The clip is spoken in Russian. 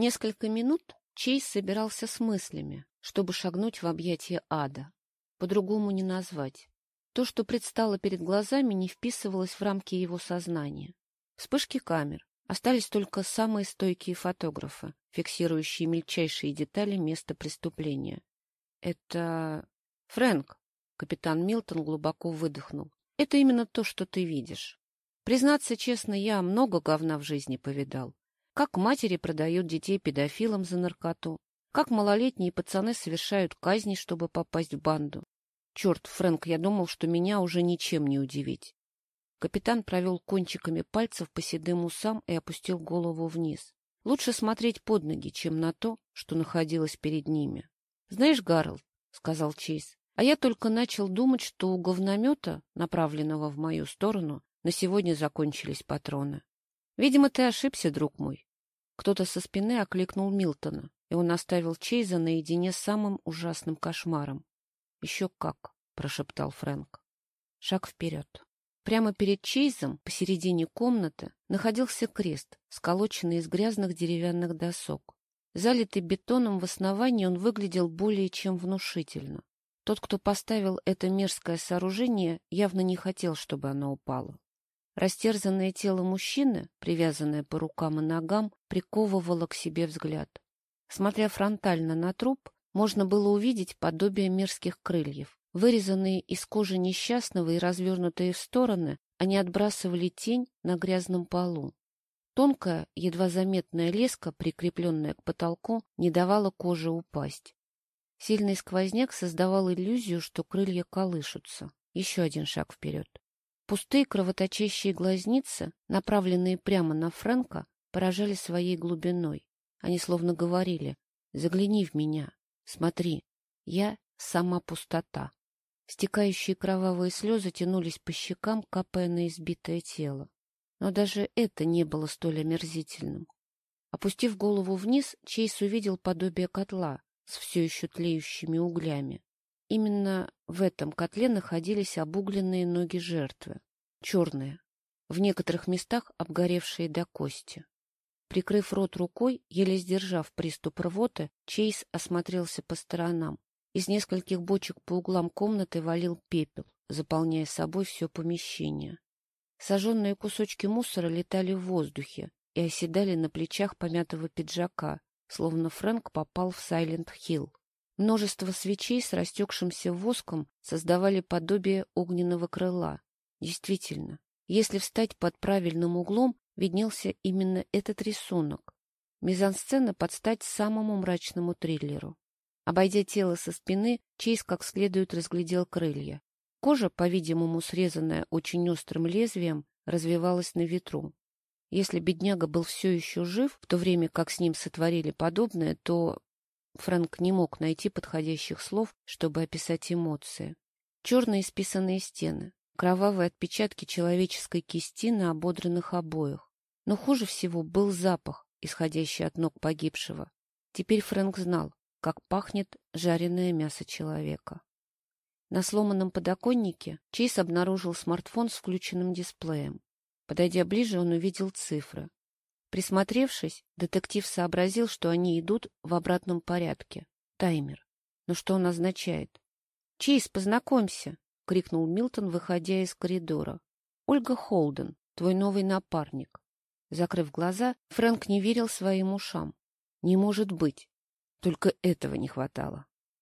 Несколько минут Чейз собирался с мыслями, чтобы шагнуть в объятия ада. По-другому не назвать. То, что предстало перед глазами, не вписывалось в рамки его сознания. Вспышки камер. Остались только самые стойкие фотографы, фиксирующие мельчайшие детали места преступления. Это... Фрэнк, капитан Милтон глубоко выдохнул. Это именно то, что ты видишь. Признаться честно, я много говна в жизни повидал. Как матери продают детей педофилам за наркоту, как малолетние пацаны совершают казни, чтобы попасть в банду. Черт, Фрэнк, я думал, что меня уже ничем не удивить. Капитан провел кончиками пальцев по седым усам и опустил голову вниз. Лучше смотреть под ноги, чем на то, что находилось перед ними. — Знаешь, Гарольд, — сказал Чейз, — а я только начал думать, что у говномета, направленного в мою сторону, на сегодня закончились патроны. Видимо, ты ошибся, друг мой. Кто-то со спины окликнул Милтона, и он оставил Чейза наедине с самым ужасным кошмаром. — Еще как, — прошептал Фрэнк. Шаг вперед. Прямо перед Чейзом, посередине комнаты, находился крест, сколоченный из грязных деревянных досок. Залитый бетоном в основании, он выглядел более чем внушительно. Тот, кто поставил это мерзкое сооружение, явно не хотел, чтобы оно упало. Растерзанное тело мужчины, привязанное по рукам и ногам, приковывало к себе взгляд. Смотря фронтально на труп, можно было увидеть подобие мерзких крыльев. Вырезанные из кожи несчастного и развернутые в стороны, они отбрасывали тень на грязном полу. Тонкая, едва заметная леска, прикрепленная к потолку, не давала коже упасть. Сильный сквозняк создавал иллюзию, что крылья колышутся. Еще один шаг вперед. Пустые кровоточащие глазницы, направленные прямо на Фрэнка, поражали своей глубиной. Они словно говорили «Загляни в меня, смотри, я сама пустота». Стекающие кровавые слезы тянулись по щекам, капая на избитое тело. Но даже это не было столь омерзительным. Опустив голову вниз, Чейз увидел подобие котла с все еще тлеющими углями. Именно в этом котле находились обугленные ноги жертвы, черные, в некоторых местах обгоревшие до кости. Прикрыв рот рукой, еле сдержав приступ рвоты, Чейз осмотрелся по сторонам. Из нескольких бочек по углам комнаты валил пепел, заполняя собой все помещение. Сожженные кусочки мусора летали в воздухе и оседали на плечах помятого пиджака, словно Фрэнк попал в Сайленд-Хилл. Множество свечей с растекшимся воском создавали подобие огненного крыла. Действительно, если встать под правильным углом, виднелся именно этот рисунок. Мизансцена под стать самому мрачному триллеру. Обойдя тело со спины, Чейз как следует разглядел крылья. Кожа, по-видимому, срезанная очень острым лезвием, развивалась на ветру. Если бедняга был все еще жив, в то время как с ним сотворили подобное, то Фрэнк не мог найти подходящих слов, чтобы описать эмоции. Черные списанные стены, кровавые отпечатки человеческой кисти на ободранных обоях. Но хуже всего был запах, исходящий от ног погибшего. Теперь Фрэнк знал, как пахнет жареное мясо человека. На сломанном подоконнике Чейз обнаружил смартфон с включенным дисплеем. Подойдя ближе, он увидел цифры. Присмотревшись, детектив сообразил, что они идут в обратном порядке. Таймер. Но что он означает? «Чейз, познакомься!» — крикнул Милтон, выходя из коридора. «Ольга Холден, твой новый напарник». Закрыв глаза, Фрэнк не верил своим ушам. «Не может быть! Только этого не хватало!»